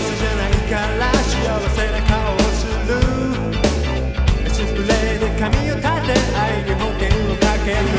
せじゃないから幸せな顔をす。るスプレーで髪を立て愛に保険をかける。